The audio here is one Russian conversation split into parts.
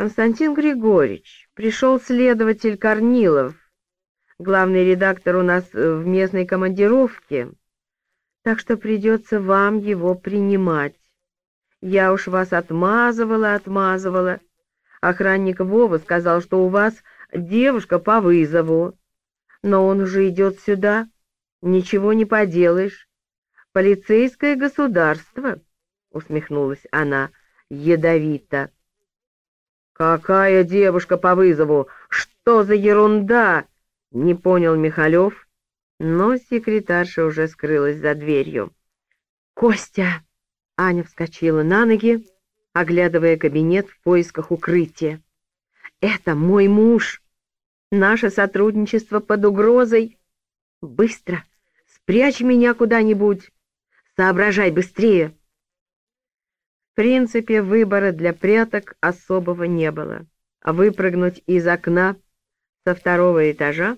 Константин Григорьевич, пришел следователь Корнилов, главный редактор у нас в местной командировке, так что придется вам его принимать. Я уж вас отмазывала, отмазывала. Охранник Вова сказал, что у вас девушка по вызову. Но он уже идет сюда. Ничего не поделаешь. Полицейское государство, — усмехнулась она ядовито. «Какая девушка по вызову? Что за ерунда?» — не понял Михалев, но секретарша уже скрылась за дверью. «Костя!» — Аня вскочила на ноги, оглядывая кабинет в поисках укрытия. «Это мой муж! Наше сотрудничество под угрозой! Быстро! Спрячь меня куда-нибудь! Соображай быстрее!» В принципе, выбора для пряток особого не было. Выпрыгнуть из окна со второго этажа,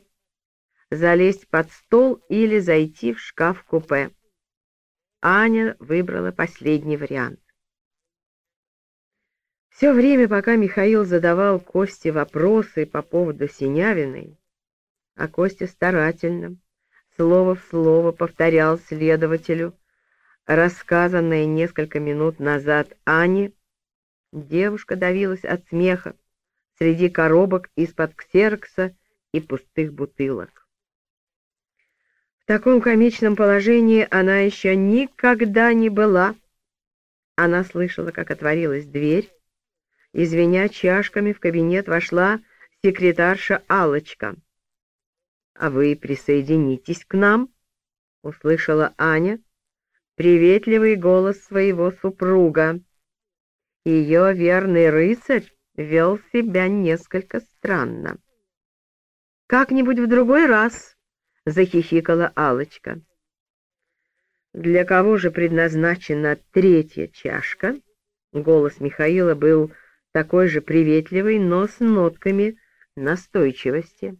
залезть под стол или зайти в шкаф-купе. Аня выбрала последний вариант. Все время, пока Михаил задавал Косте вопросы по поводу Синявиной, а Костя старательно, слово в слово повторял следователю рассказанное несколько минут назад Ане, девушка давилась от смеха среди коробок из-под ксерокса и пустых бутылок. В таком комичном положении она еще никогда не была. Она слышала, как отворилась дверь, и, звеня чашками, в кабинет вошла секретарша алочка «А вы присоединитесь к нам?» — услышала Аня приветливый голос своего супруга. Ее верный рыцарь вел себя несколько странно. «Как-нибудь в другой раз», — захихикала алочка «Для кого же предназначена третья чашка?» Голос Михаила был такой же приветливый, но с нотками настойчивости.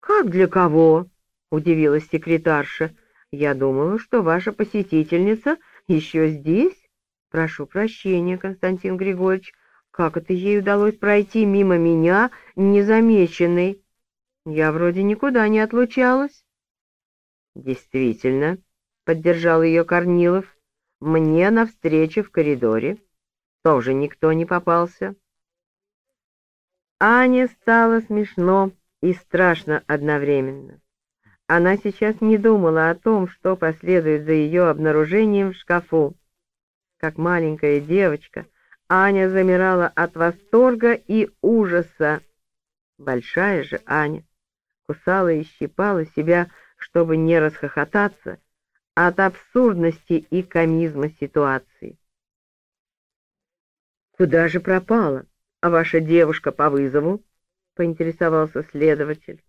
«Как для кого?» — удивилась секретарша. «Я думала, что ваша посетительница еще здесь. Прошу прощения, Константин Григорьевич, как это ей удалось пройти мимо меня незамеченной? Я вроде никуда не отлучалась». «Действительно», — поддержал ее Корнилов, — «мне навстречу в коридоре» тоже никто не попался. Ане стало смешно и страшно одновременно. Она сейчас не думала о том, что последует за ее обнаружением в шкафу. Как маленькая девочка, Аня замирала от восторга и ужаса. Большая же Аня кусала и щипала себя, чтобы не расхохотаться от абсурдности и комизма ситуации. «Куда же пропала? А ваша девушка по вызову?» — поинтересовался следователь.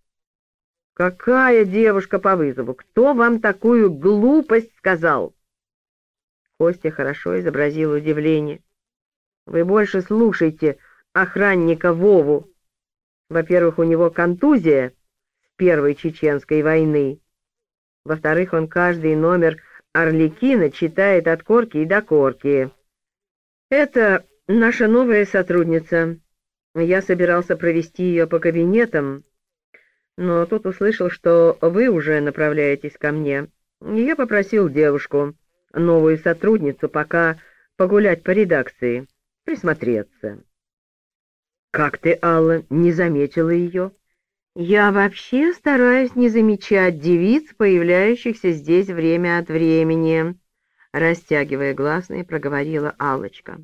«Какая девушка по вызову? Кто вам такую глупость сказал?» Костя хорошо изобразил удивление. «Вы больше слушайте охранника Вову. Во-первых, у него контузия с Первой Чеченской войны. Во-вторых, он каждый номер Орликина читает от корки и до корки. Это Наша новая сотрудница. Я собирался провести ее по кабинетам, но тут услышал, что вы уже направляетесь ко мне. Я попросил девушку, новую сотрудницу, пока погулять по редакции, присмотреться. Как ты, Алла, не заметила ее? Я вообще стараюсь не замечать девиц, появляющихся здесь время от времени, растягивая гласные, проговорила Аллочка.